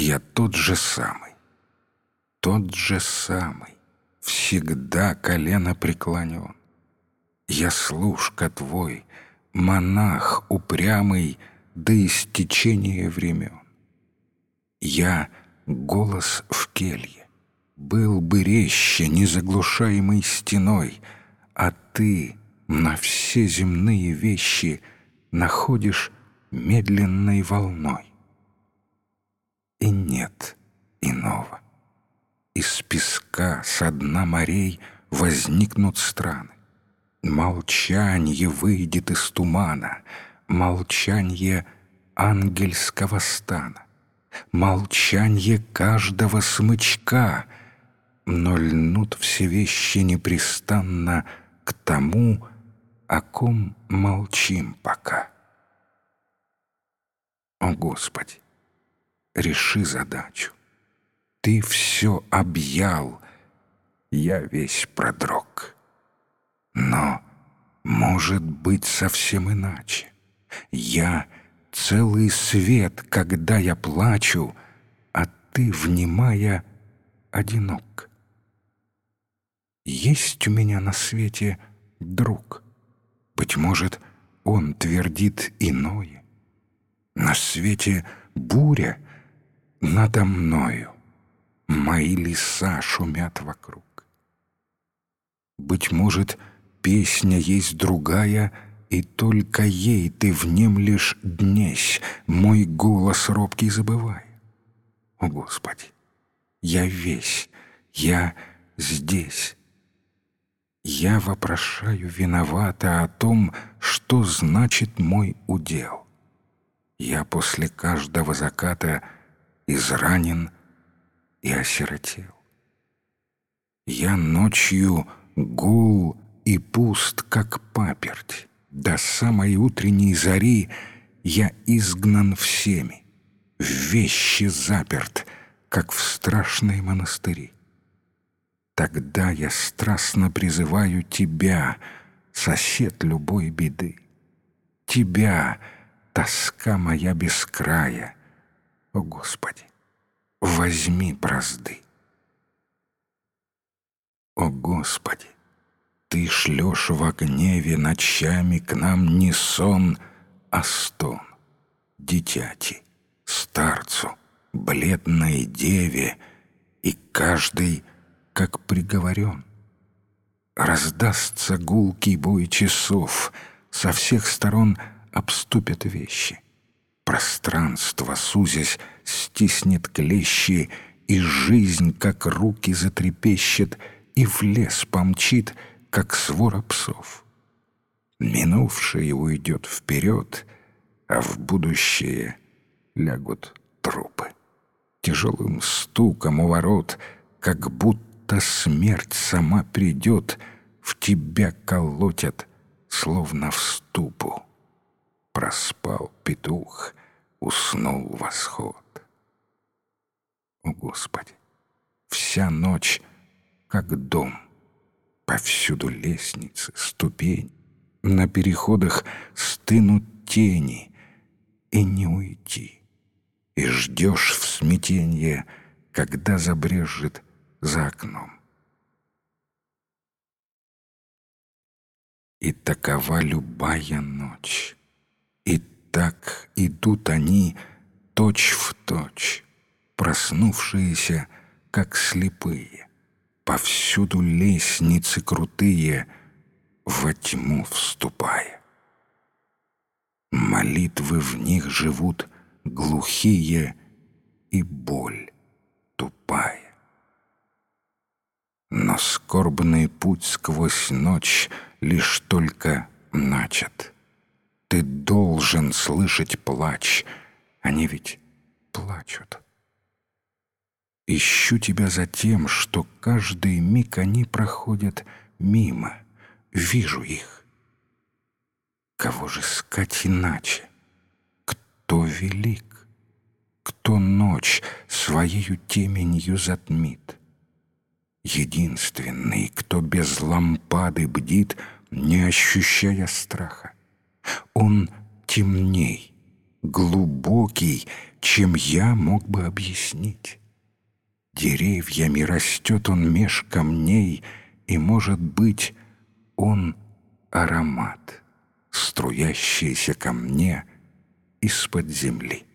Я тот же самый, тот же самый, всегда колено преклонен. Я служка твой, монах упрямый до истечения времен. Я голос в келье, был бы резче, незаглушаемой стеной, а ты на все земные вещи находишь медленной волной. И нет иного. Из песка со дна морей возникнут страны. Молчанье выйдет из тумана, молчанье ангельского стана, молчанье каждого смычка, но льнут все вещи непрестанно к тому, о ком молчим пока. О Господи, реши задачу. Ты все объял, я весь продрог. Но может быть совсем иначе. Я целый свет, когда я плачу, а ты, внимая, одинок. Есть у меня на свете друг. Быть может, он твердит иное. На свете буря надо мною. Мои леса шумят вокруг. Быть может, песня есть другая, и только ей ты внемлешь днесь, мой голос робкий забывай. О, Господи, я весь, я здесь. Я вопрошаю виновата о том, что значит мой удел. Я после каждого заката изранен и осиротел. Я ночью гул и пуст, как паперть. До самой утренней зари я изгнан всеми, в вещи заперт, как в страшной монастыри. Тогда я страстно призываю тебя, сосед любой беды. Тебя, тоска моя без края. О, Господи, возьми бразды. О, Господи, ты шлешь в гневе ночами к нам не сон, а стон. Дитяти, старцу, бледной деве, и каждый, как приговорен. Раздастся гулкий бой часов, со всех сторон обступят вещи. Пространство, сузясь, стиснет клещи, и жизнь, как руки затрепещет, и в лес помчит — как свора псов. Минувшее уйдет вперед, а в будущее лягут трупы. Тяжелым стуком у ворот, как будто смерть сама придет, в тебя колотят, словно в ступу. Проспал петух, уснул восход. О, Господи! Вся ночь, как дом — Повсюду лестницы, ступень. На переходах стынут тени. И не уйти. И ждешь в смятенье, когда забрежет за окном. И такова любая ночь. И так идут они точь в точь, проснувшиеся, как слепые. Повсюду лестницы крутые, во тьму вступая. Молитвы в них живут глухие и боль тупая. Но скорбный путь сквозь ночь лишь только начат. Ты должен слышать плач, они ведь плачут. Ищу тебя за тем, что каждый миг они проходят мимо. Вижу их. Кого же искать иначе? Кто велик? Кто ночь своею теменью затмит? Единственный, кто без лампады бдит, не ощущая страха. Он темней, глубокий, чем я мог бы объяснить. Деревьями растет он меж камней, и, может быть, он аромат, струящийся ко мне из-под земли.